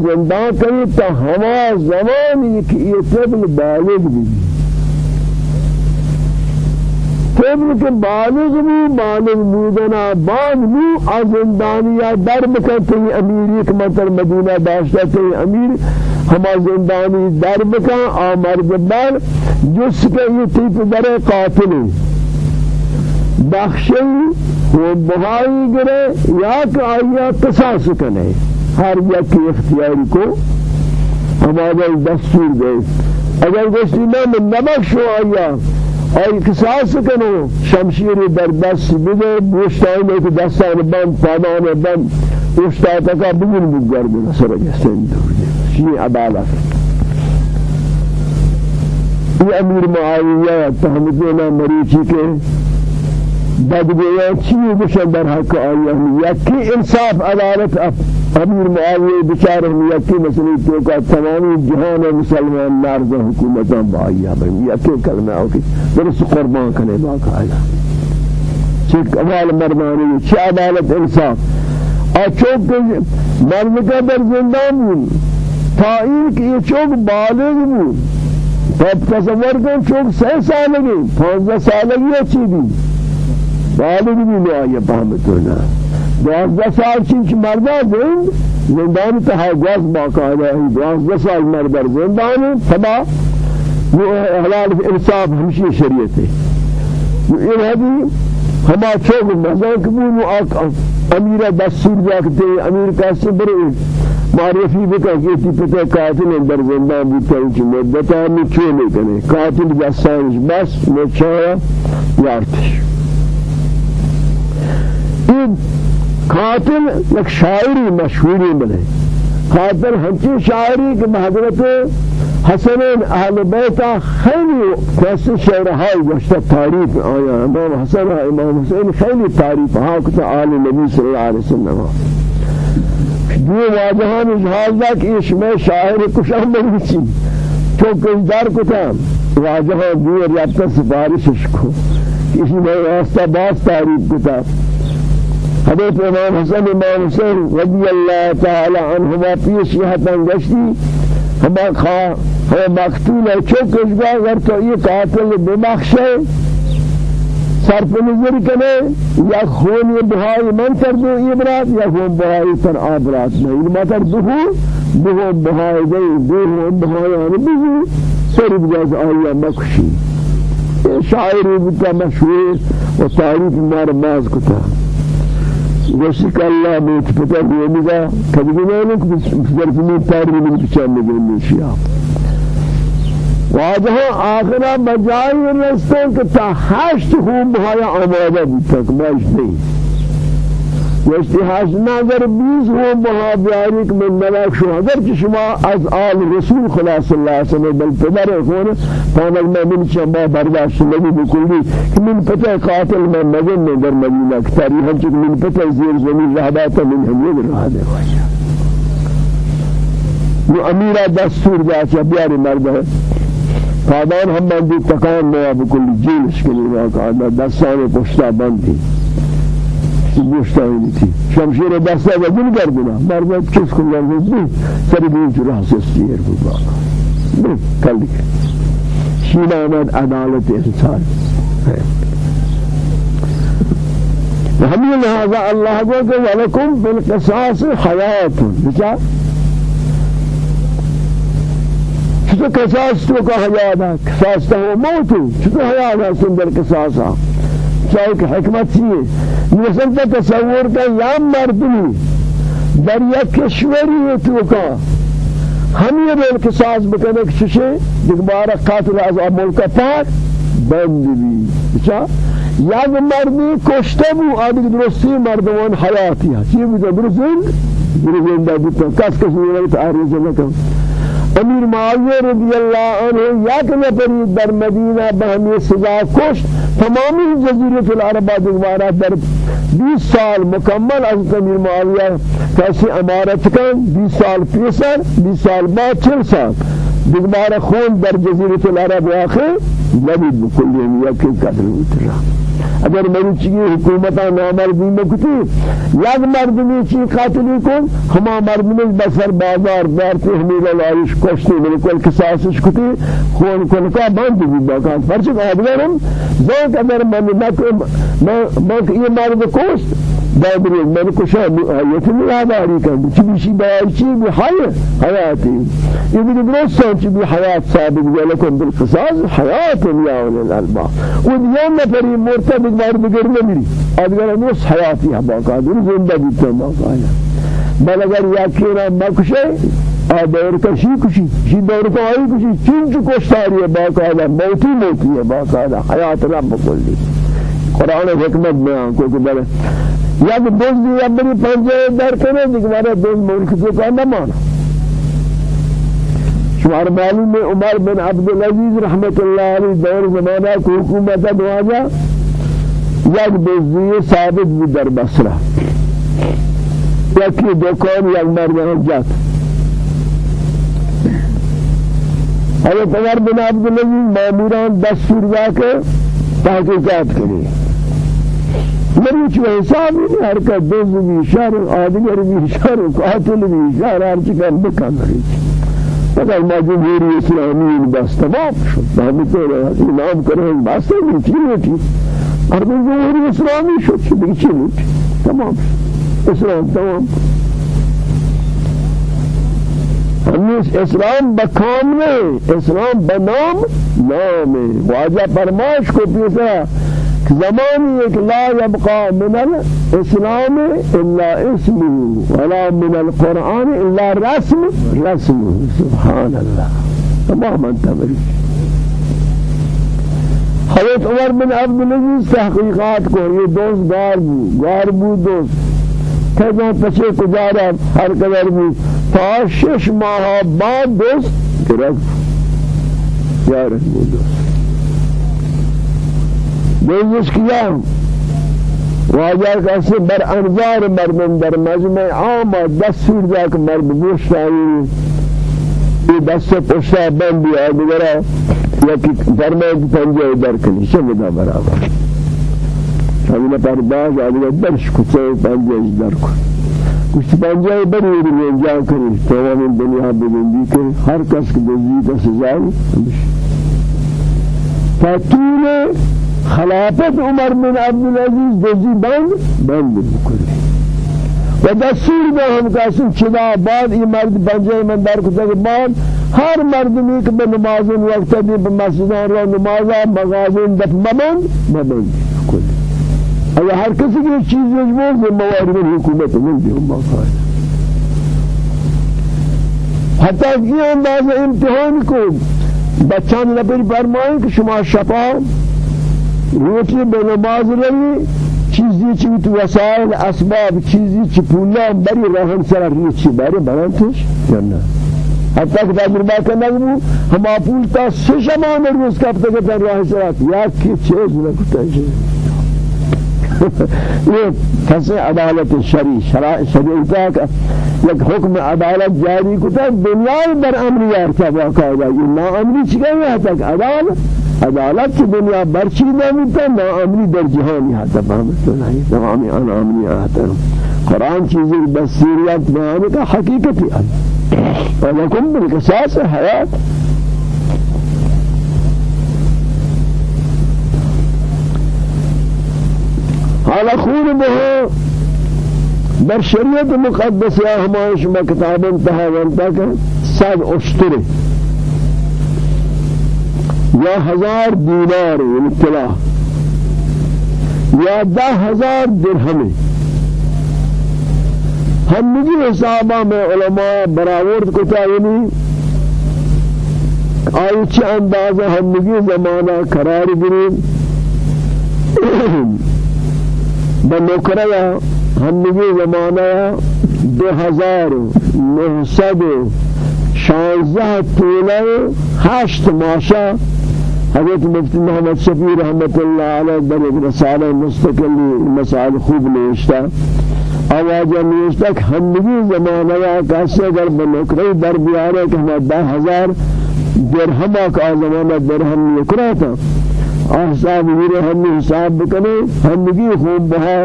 کری تا ہما زمانی کہ یہ طبل بالغ بھی طبل کے بالغ بھی بالغ بودنا بعد بھی آزندانیہ در بکتے امیر ایک مطر مدینہ داشتا تے امیر ہما زندانی در بکا آمر جبال جس کے یہ تیپ در قاتل بخشی و بہائی گرے یا کہ آیا قصاص کنے ہر یک اختیاری کو ہمارا دستور دے۔ اگر گوشتی میں نبخشو آیا آئی قصاص کنو شمشیر در دست بده بوشتائی میں کہ دستان بند پادان بند اوشتا کا بگن بگر بنا سر جسن دور دے شيء عدالة یہ امیر معاویہ تحمدنا مریچی کے بدگویا چیئے بشن در حق آئیہ یکی انصاف عدالت امیر معاویہ بچار ہم یکی مسئلہ تو کا تمامی جہان مسلمان نارض حکومتاں بآئیہ بہن یکی کلمہ ہوکی درست قربان کنے باقا آئیہ چی کمال مردانی چی عدالت انصاف اچوک مرد کا در زندان بود تا این که یہ چوک بالغ بود تب تصور کن چوک سه سالگی. پانزده سالگی اچھی بھی بالغ بھی لے آئیے پہمتونا دوازده سال چینچ مردہ زند زندان تحاجاز باقاعدہ ہے دوازده سال مردہ زندان تبا وہ احلال انصاف ہمشی شریعت ہے یہ حدیث ہما چوک مزان کبول امیر دستور جاکتے امیر کا صبر معرفی بکا کہ تی پتہ قاتل در زندان بیتا ہے کہ مدتا ہمیں کیوں نہیں کنے قاتل جسانش بس مچایا یارتش. این قاتل ایک شاعری مشہوری بنے قاتل ہمچی شاعری کہ حضرت حسن أهل بیتا خیلی کسی شعرهای گشته تعریف آیا. امام حسن امام حسین خیلی تعریف ها کتا آل نبی صلی اللہ علیہ وسلم دو واجهان اجهاز کہ اس میں شاعر کشان بنویسی تو کس دار کتام واجهان دو ریابتا سفارشش کو. کسی میں واسطہ باز تعریف کتاب. حضرت إمام حسن امام حسین رضی اللہ تعالی عنہما پیش یہاں گشتی ہما خواہ ہما مقتول ہے چوکش گا اگر تو یہ قاتل بمخشے صرف نظر کنے یا خون بہائی من کر دو عبرات یا خون بہائی پر عبرات نہیں علمہ کر دو بہو بہائی گئی دو خون بہائی آنے بہو سر بجاز آیا مکشی. شاعری بتا مشہور و تاریخ مار باز کتا. پتہ دیئے گا کبھی گناہ نہیں کہ ظرف میں تاریخ میں بچان لگے نیشیاں واجہ آخرہ بجائی رستن کہ تا ہشت خوب بہایا آمادہ بودتا کہ باش نہیں وشتی ہشت نظر بیز خوب بہا بیاری کہ من ملک شو اگر کہ شما از آل رسول خلاص اللہ علیہ بل پدر خون پانک میں من چنبا برداشت لگی بکلی کہ من پتہ قاتل میں مدن میں در مدینہ کتاری ہم چک من پتہ زیر زمین رہباتا من ہم یہ رہا دے واجہ وہ امیرہ دستور دا چا بیاری مرد ہے پادان ہم بندی تکان نیا بکلی جیلش کلی واقعا دستان پشتا بندی گوشتا ہی تھی شمشیر دستا و دل گردنا مرد کس کو گردنا بھی سر بھی جرح سستی ہے کو باقا بھی کل کے شیل آمد عدالت انسان. ہمیں لہذا اللہ کو کہ وَلَكُمْ بِالْقِصَاصِ حَيَاتٌ بچا چطور قصاص تو کا حیات؟ ہے قصاص تو موت. چطور حیات ہے سندر قصاصا چاہے کہ حکمت چیئے مثل کا تصور کا یا مردمی در یک کشوری تو کا ہم یہ بیل قصاص بکنے کہ چشے دیکھ بارا قاتل از ملک پاک بند بھی بچا یک مردی کشته بو آدی درستی مردمان حیاتی ها چی بود درست درست زنده بود کس کسی نمیت عرض نکن امیر معاویه رضی اللہ عنہ یک نفری در مدینہ بہمی سزا کشت تمامی جزیرت العربہ دوبارہ در بیس سال مکمل از امیر معاویہ کسی امارت کن بیس سال پیسر بیس سال بعد چل سال۔ دوبارہ خون در جزیرت العرب آخر نبید بکلی یک قدر اترا اگر مروچی حکومتا نامردی مکتی یک مردمی چی قاتلی کن ہما مردمی بسر بازار دارتی ہمیل لائش کشتی بلکل کساسش کتی خون کن کا بند بھی باقا فرچک آدگرم زوک اگر من مک یہ مرد کشت دابری من کشا آیت ملاداری کن چی بیشی بیاری چی بی حی حیاتی یہ بھی درست چی بی حیات ثابت ولکن بالقصاص حیات یا اولی الالباب و دیان نفری مرتبط بار بگر نمیری ادگر نوس حیاتی باقا در زندہ بیتے باقا بل اگر یکی را مکشه دور کشی کشی شی دور کو آئی کشی چنچ کشتاری ہے باقا موتی موتی ہے باقا حیات رب کلی قرآن حکمت بیان کو کہ بلے یک دوز یا بری پنجے در کرے دیکھ مارے دوز ملک تو کا نہ شمار معلوم ہے عمر بن عبدالعزیز رحمت اللہ علیہ دور زمانہ کو حکومت دواجا یک دوزی ثابت بھی در بصرہ۔ یکی دکان یک مرد جات۔ حضرت عمر بن عبدالعزیز ماموران دستور جا کے تحقیقات کریں مریچ و حساب نہیں ہر کا دوز بھی شر آدگر بھی شر قاتل بھی شر ہر چکر بکن مریچ فقط ما جمهوری اسلامی بس تمام شد همین طور امام کریں بس نہیں چی نہیں مردم جمهوری اسلامی شد چی دیگه چی نہیں تمام اسلام تمام ہمیں اسلام بکام نہیں اسلام بنام نام واجہ فرمائش کو پیسا زمانی ایک لا يبقى من الاسلام الا اسمه ولا من القرآن الا رسم. رسمه سبحان الله تماما تبريك حضرت عمر بن عبدالعزیز تحقیقات کو یہ دوست گار بو گار بو دوست. کجا پچے کجارا ہر قدر بو. تا شش ماہ بعد دوست گرفت. یار بو دوست. دوزش کیا واجہ کسی بر انظار مردم در مجمع عام دستور جا کہ مرد گوشت آئی یہ دست پشتا بندی آدگرہ یکی درمه پنجه در کنی بدا برابر. همین پر باز آدگر درش کچه پنجه در کن. کچھ پنجه بری رو انجام کنی. تمام دنیا بگندی که هر کس که دزدی کا تا طول خلافت عمر بن عبدالعزیز دوزی بند بند بکلی و دستور به هم کاسم چدا بعد این مرد پنجه من در کتاب بعد هر مردمی که به نمازون وقت دی به مسجدان را نمازا مغازین دف مبند مبند. کلی اگر هر کسی که چیزی اجبور موارد حکومت من دیون باقاعده حتی این اندازه امتحان کو بچان نبی فرمائیں کہ شما شفا روٹی بے نماز رہی چیزی چی تو وسائل اسباب چیزی چی پولا بری رحم سر ریچی بری؟ برانتش جنہ حتی کہ تجربہ کرنا گو ہم پول تا سه شمان روز کب تک در راه سرات یا کی چیز نکتا یہ کسی عدالت شریع شریعتا کا یک حکم عدالت جاری کتا دنیا در امری یارتا باقاعدہ یہ نا امری چکے ہے تک عدالت. عدالت کی دنیا برچی نمیتا نا امری در جهانی حتی فهمت نہیں تمامی آن امری آتا قرآن چیزی بسیریت بیانی کا حقیقتی ہے ولکم بالقصاص حیات؟ حالا خون به در شریعت مقدس یا ہمارش میں انتہا ونتا کہ صد اشتره. یا ہزار دینار یعنی طلا یا دہ ہزار درہم ہم نجی حسابہ میں علماء برآورد کو یعنی آئی چه اندازه هم نگی زمانہ قرار گرید بنکریا همگی زمانه دو هزار نهصد شانزده طوله هشت ماشا حضرت مفتی محمد شفیع رحمت اللہ علیہ در ایک رسالہ مستقلی مسائل خوب نوشتا آواز نوشتا کہ ہمگی زمانہ یا کیسے اگر بنکری در بیارے کہ ہمیں دہ ہزار درہمہ کا زمانہ درہم نکرا تھا احساب میرے ہم حساب بکنے ہمگی خوب بہا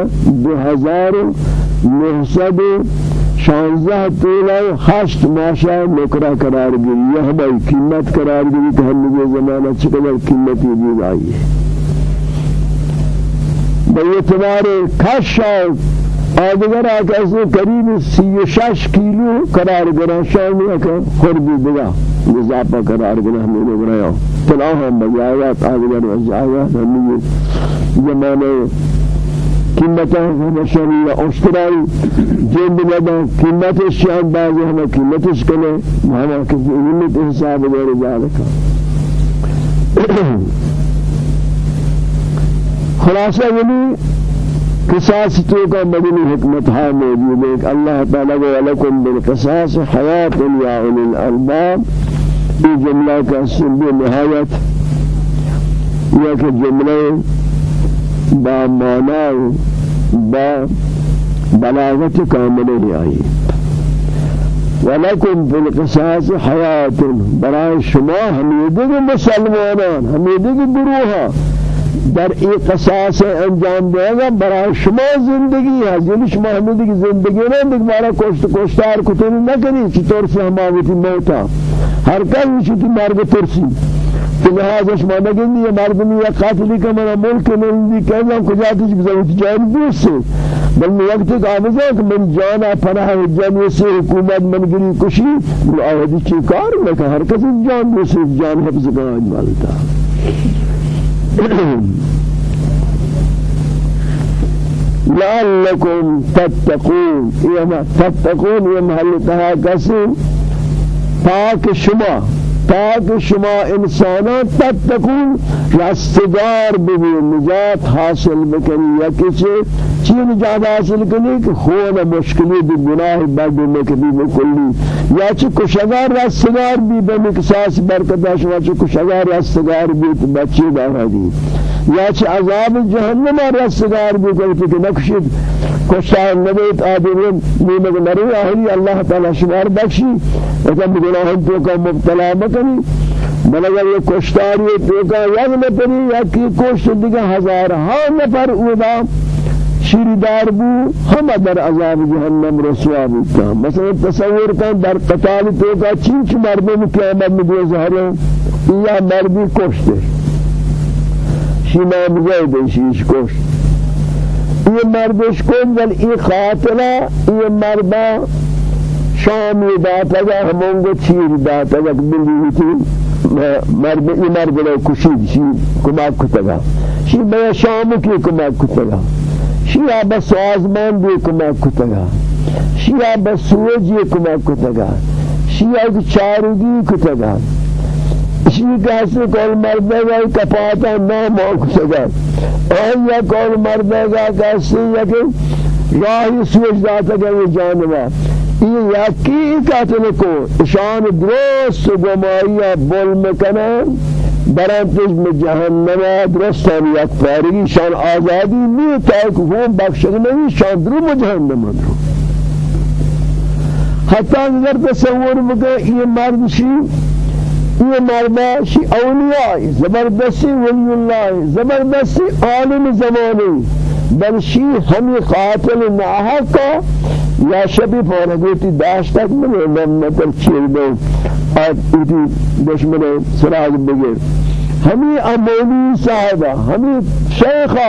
دو ہزار نہسد شانزده طول هشت ماشا نکرا قرار گیری یہ ہماری قیمت قرار گیری کہ ہم نے زمانہ چقدر قیمتی دی آئی ہے بے اعتبار کشا آدگر آکاسی قریب سی و شش کیلو قرار گرا شامی اکا خربی بگا. نزاپا قرار گرا ہمیں نے گرایا تلاہ ہم بجایات آدگر وزایات ہمیں زمانے قیمتا بشری یا اشترائی جن بلدا قیمتش شاید بعضی همه قیمتش کنه. همه کسی علمت حساب داره ذالک خلاصہ یعنی قصاص تو کا مدنی حکمت ہے موجود ہے کہ اللہ تعالی کو ولکم بالقصاص حیات یا اولی الالباب. یہ جملہ کا سنبی نہایت یا کہ جملہ با معنی با بلاغت کامل آئی ولكم في القصاص حياة برای شما همیدگ مسلمانان همیدگ گروها در ای قصاص انجام دیگا برای شما زندگی ہے یعنی شما همیدگ زندگی نہیں دیکھ مارا کشت کشتار کتنی نکنی چطور سے ہماویتی موتا ہر کل چطور مرگ ترسی کہ لہذا شما نگندی یہ مردمی یا قاتلی کا منا ملک ملندی کہنا کجا تیج بزاوت جان دوست سے بل میں وقت آمزا کہ من جانا پناہ جانی سے حکومت من گری کشی بل آہدی چی کار لکا ہر کسی جان دوست جان حفظ کا مالتا لعلكم تتقون. يا تتقون يا محل تها قسم تاك شما. تاکہ شما انسانان تتقون رستگار بھی نجات حاصل بکنی. یا کسی چی نجات حاصل کنی؟ کہ خون مشکلی بھی گناہ بد مکبی بکلی یا چی کشگار رستگار بھی بمکساس برکتا شما چی کشگار رستگار بھی بچی دارا دی یا چی عذاب جہنم رستگار بھی کلتی کہ نکشید. کشتار نبیت آدمی نیمگ نری آہلی اللہ تعالی شمار بخشی اگر گناہوں تو کا مبتلا مکنی بل اگر یہ کشتاری تو کا یاد نہ پری یا کی کوشش دیگه ہزار ہاں نفر اودا شیری دار بو ہم در عذاب جہنم رسوا بوتا. مثلا تصور کن در قتال تو کا چینچ مردوں قیامت میں دو ظاہر یا مردی کشتے شیما بزید شیش کشت. یہ مردش کن بل ای قاتلہ یہ مردہ شامی داتا گا ہمون گو چیر داتا گا بلی تھی مرد ای مرد لو کشید شی کمک کتا گا شی بیا شام کی کمک کتا گا شی آبا سازمان دی کمک کتا گا شی آبا سوجی کمک کتا گا شی آبا چارگی کتا گا شی کسی کول مرد گا کپاتا نام کتا گا آیا کول مرد گا کسی یکی راہی سوچ داتا گا یہ جانبا این یکی قتل کو. شان درست گمایی بول مکنن برانتش میں جہنم درستان یک فارغی. شان آزادی نہیں تاک ہوں بخشن نہیں شان درو میں جہنم درو. حتی اگر تصور بکے یہ مرد شی یہ مرد شی اولیاء زبردستی ولی اللہ زبردستی عالم زمانی بل شی ہمی قاتل ناحق یا شبی فارغوتی داشتک منه نمتر چیر دو آت ایتی دشمن سراغ بگیر ہمی امولی صاحبہ ہمی شیخہ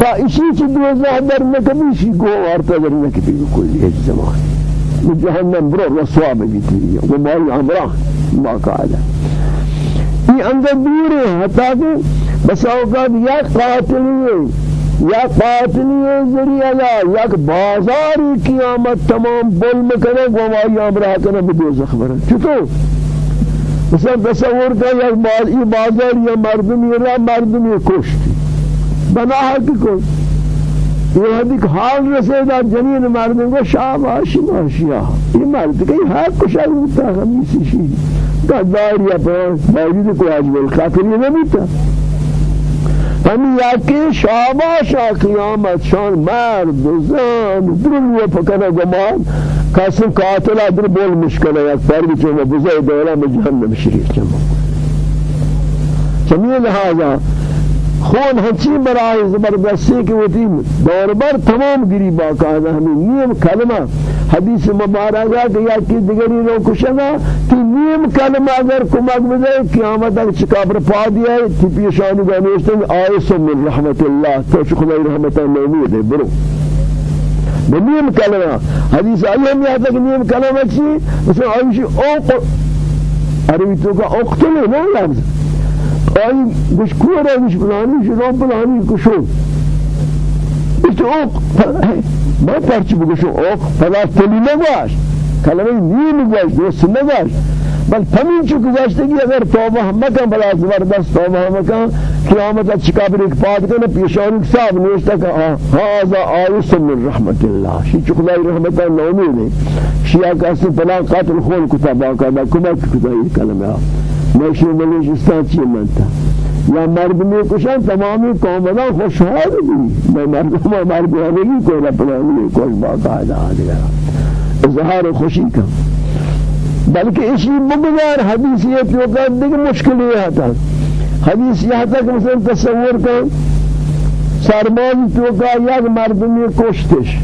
تا اسی چی دوزہ در نکبی شی گو وارتا در نکبی کل ایک زمان جہنم برو رسوا بگیتی و ماری امران ما قالا یہ اندر دور ہے حتی کہ بس أوقات یا قاتلی ہے یا قاتلی ذریعہ یا یک بازاری قیامت تمام بول مکنے گواہی امرہ کنے بدو زخبر چطور مثلا تصور کا یک بازار یا مردمی را مردمی کشتی بنا حق کو یہ حدیق حال رسیدہ جنین مردوں کو شاباشی ماشیا یہ مرد کئی حق کو شاید ہوتا خمیسی شی قدار یا پر باوجود کو عجب الخاطر یہ نبیتا ہم یکی شاباش قیامت شان مرد زن. درل و پکر گمان. کسی قاتل در بول مشکل یک فرد چون بزای دولا میں جہنم شریف چمو چمی لہذا خون ہنچی برائے زبردستی کی ہوتی دور بر تمام گری باقاعدہ ہمیں نیم کلمہ حدیث مبارکہ کہ یا کی دیگری لو کشنا کہ نیم کلمہ اگر کمک بدے قیامت تک چکابر پا دیا ہے تی پیشانی گانوشتن آئیس من رحمت اللہ. تو خدای رحمت اللہ نوید ہے برو بنیم کلمہ حدیث آئی ہم یہاں تک نیم کلمہ چی؟ اس میں آئیشی عربی تو کا اقتلو نو لفظ. آئی گوش کورا گوش بلانی شرام بلانی کشو گوش اوق ما پرچی بگوشو اوق فلا تلی نگوش کلمه نیم نگوش درست نگوش بل تمین چو گذاشتگی اگر توبه هم مکن بلا زبردست توبه هم مکن قیامت چکا بر ایک پاد کنه پیشانی صاحب نوشتا کہ هذا آیس من رحمت الله. شی چو خدای رحمت الله نومید شیعہ کسی فلان قاتل خون کتابا کادا کمک کتابی کلمه نشی بلوچستان چی منتا یا مردمی کشن تمامی قومنا خوشحال بھی میں مردم مردمی کو رپلانی کوش باقاعدہ آدھگا اظہار خوشی کا بلکہ اسی مقدار حدیثیت کر دیکھ مشکل یہ تھا حدیث یہاں تک مثلا تصور کر سرمان تو یک مردمی کشتش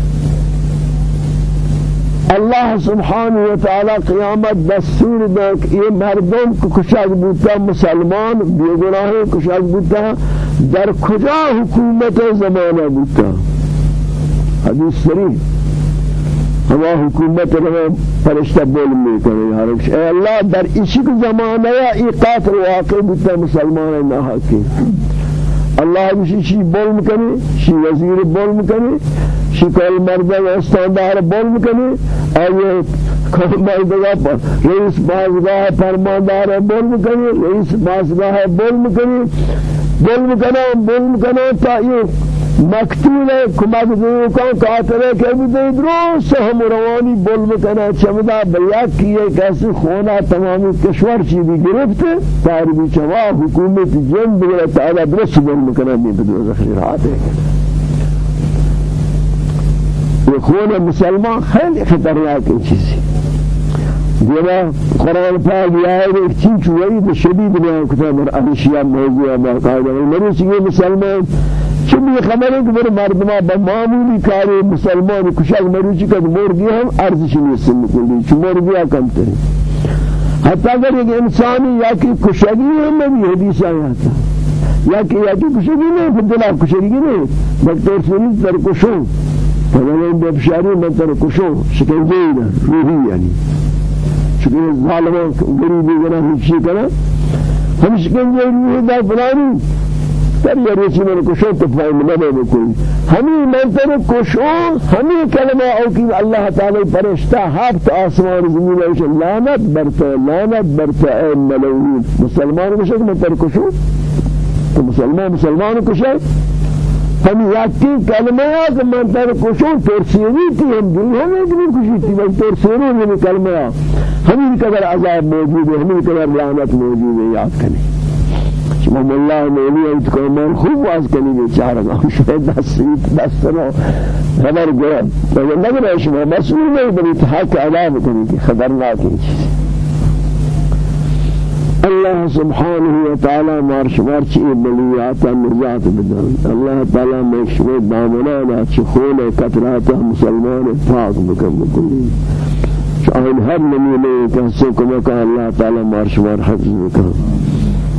اللہ سبحانہ و تعالی قیامت دستور دے کہ یہ مردم بوتا مسلمان بے کشاک بوتا در کجا حکومت زمانہ بوتا حدیث صریح ہوا حکومت رہے فرشتہ بول میں کرے حرکش اے اللہ در کو زمانہ یا ایقات واقع بوتا مسلمان نہ حقی اللہ بشی شی بول مکنی شی وزیر بول مکنی شی کل مردہ استاندار بول مکنی آئیے کل مردہ رئیس بازگاہ فرماندار بول مکنی رئیس بازگاہ بول مکنی بول مکنی بول مکنی تا یہ مقتول کمک دیو کان قاتل کے بھی دے درست ہم روانی بول مکنا چمدا بیا کیے کیسے خونا تمام کشور چی بھی گرفت تار بھی چوا حکومت جن بغیر تعالی درست بول مکنا نہیں بدو ذخیر ہاتھ یہ خون مسلمان خیلی خطرناک چیزی. دینا قرآن پاک ہے ایک چیز وعید شدید بیان کتاب اور اشیاء موضوع باقاعدہ مرسی یہ مسلمان چمی خبر ہے کہ میرے مردمہ بمعمولی کاری مسلمان کشاک مروچی کا مرگی ہم ارزش نیستن مکلی چو مرگی کم تری حتی اگر ایک انسانی یا کی کشگی ہے میں بھی حدیث آیا تھا یا کہ یا کی کشگی نہیں پھر دل نہیں ڈاکٹر سنید در کشو. فلان ببشاری من در کشو. شکنجی روحی یعنی. چونکہ ظالمان غریبی گناہ ہمشی کنا ہم شکنجی روحی دا فلانی. تر یا ریچی من کشو تو فائم نبے بکوئی ہمیں منتر کشو ہمیں کلمہ أو کی اللہ تعالی پرشتہ ہفت آسمان زمین اوش لانت برتا لانت برتا اے ملعون مسلمان کشک منتر کشو؟ تو مسلمان مسلمان کشک ہم یکی کلمہ کہ منتر کشو ترسیری تھی ہم ہم ایک نہیں کشی تھی بس ترسیری میں کلمہ ہمیں عذاب موجود ہے ہمیں قدر لعنت موجود ہے یاد شما ملا مولی ایت کو من خوب واز کنی بیچارہ گا شاید دست دست رو خبر گرم تو نگر شما؟ مسئول نہیں بلی حق ادا بکنی کہ خبرناک ہے چیز. اللہ سبحانہ و تعالی مار شمار چی بلیات نجات بدن. اللہ تعالی میں شما دامنا خون قطرات مسلمان پاک بکن بکلی شاہد ہر نمونے کہسے کمکا اللہ تعالی مار شمار حفظ بکن.